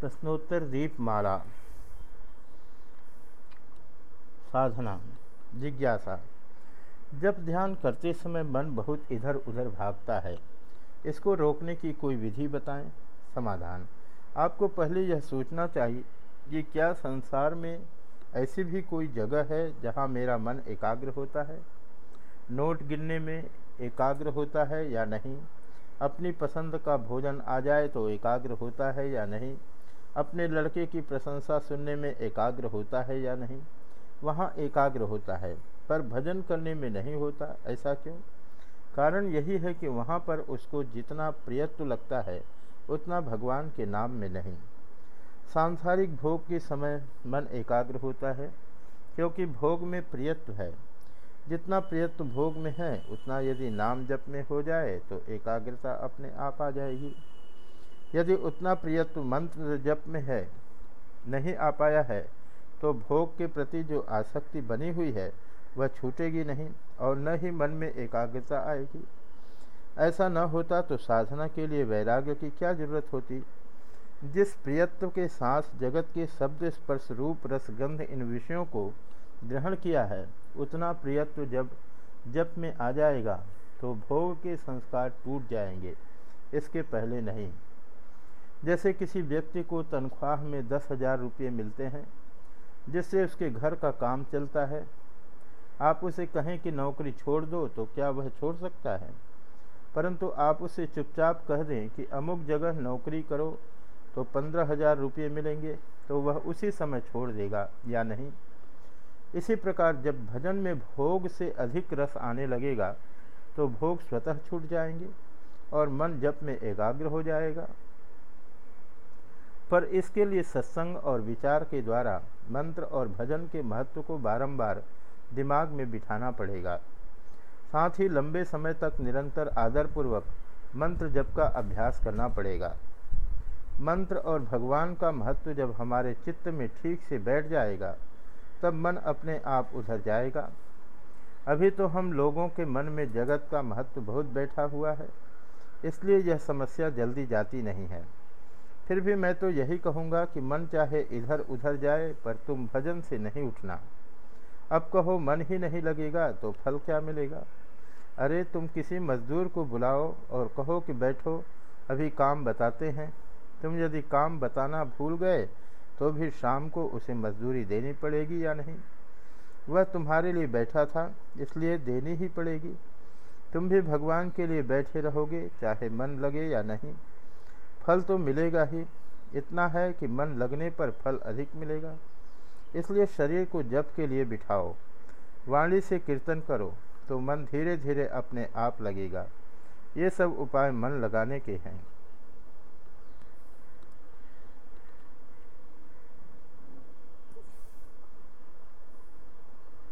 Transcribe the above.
प्रश्नोत्तर दीपमाला। साधना, जिज्ञासा। जब ध्यान करते समय मन बहुत इधर उधर भागता है, इसको रोकने की कोई विधि बताएँ? समाधान। आपको पहले यह सोचना चाहिए कि क्या संसार में ऐसी भी कोई जगह है जहाँ मेरा मन एकाग्र होता है? नोट गिनने में एकाग्र होता है या नहीं? अपनी पसंद का भोजन आ जाए तो एकाग्र होता है या नहीं? अपने लड़के की प्रशंसा सुनने में एकाग्र होता है या नहीं? वहाँ एकाग्र होता है, पर भजन करने में नहीं होता, ऐसा क्यों? कारण यही है कि वहाँ पर उसको जितना प्रियत्व लगता है, उतना भगवान के नाम में नहीं। सांसारिक भोग के समय मन एकाग्र होता है, क्योंकि भोग में प्रियत्व है। जितना प्रियत्व भोग में है, उतना यदि नाम जप में हो जाए तो एकाग्रता अपने आप आ जाएगी। यदि उतना प्रियत्व मंत्र जप में है, नहीं आ पाया है तो भोग के प्रति जो आसक्ति बनी हुई है, वह छूटेगी नहीं और न ही मन में एकाग्रता आएगी। ऐसा न होता तो साधना के लिए वैराग्य की क्या ज़रूरत होती? जिस प्रियत्व के साथ जगत के शब्द स्पर्श रूप रसगंध इन विषयों को ग्रहण किया है, उतना प्रियत्व जब जप में आ जाएगा तो भोग के संस्कार टूट जाएँगे। इसके पहले नहीं। जैसे किसी व्यक्ति को तनख्वाह में दस हज़ार रुपये मिलते हैं, जिससे उसके घर का काम चलता है, आप उसे कहें कि नौकरी छोड़ दो तो क्या वह छोड़ सकता है? परंतु आप उसे चुपचाप कह दें कि अमुक जगह नौकरी करो तो पंद्रह हज़ार रुपये मिलेंगे तो वह उसी समय छोड़ देगा या नहीं? इसी प्रकार जब भजन में भोग से अधिक रस आने लगेगा तो भोग स्वतः छूट जाएँगे और मन जप में एकाग्र हो जाएगा। पर इसके लिए सत्संग और विचार के द्वारा मंत्र और भजन के महत्व को बारंबार दिमाग में बिठाना पड़ेगा। साथ ही लंबे समय तक निरंतर आदरपूर्वक मंत्र जप का अभ्यास करना पड़ेगा। मंत्र और भगवान का महत्व जब हमारे चित्त में ठीक से बैठ जाएगा, तब मन अपने आप उधर जाएगा। अभी तो हम लोगों के मन में जगत का महत्व बहुत बैठा हुआ है, इसलिए यह समस्या जल्दी जाती नहीं है। फिर भी मैं तो यही कहूँगा कि मन चाहे इधर उधर जाए, पर तुम भजन से नहीं उठना। अब कहो, मन ही नहीं लगेगा तो फल क्या मिलेगा? अरे, तुम किसी मजदूर को बुलाओ और कहो कि बैठो, अभी काम बताते हैं। तुम यदि काम बताना भूल गए तो भी शाम को उसे मजदूरी देनी पड़ेगी या नहीं? वह तुम्हारे लिए बैठा था, इसलिए देनी ही पड़ेगी। तुम भी भगवान के लिए बैठे रहोगे, चाहे मन लगे या नहीं। फल तो मिलेगा ही। इतना है कि मन लगने पर फल अधिक मिलेगा। इसलिए शरीर को जप के लिए बिठाओ। वाणी से कीर्तन करो तो मन धीरे धीरे अपने आप लगेगा। ये सब उपाय मन लगाने के हैं।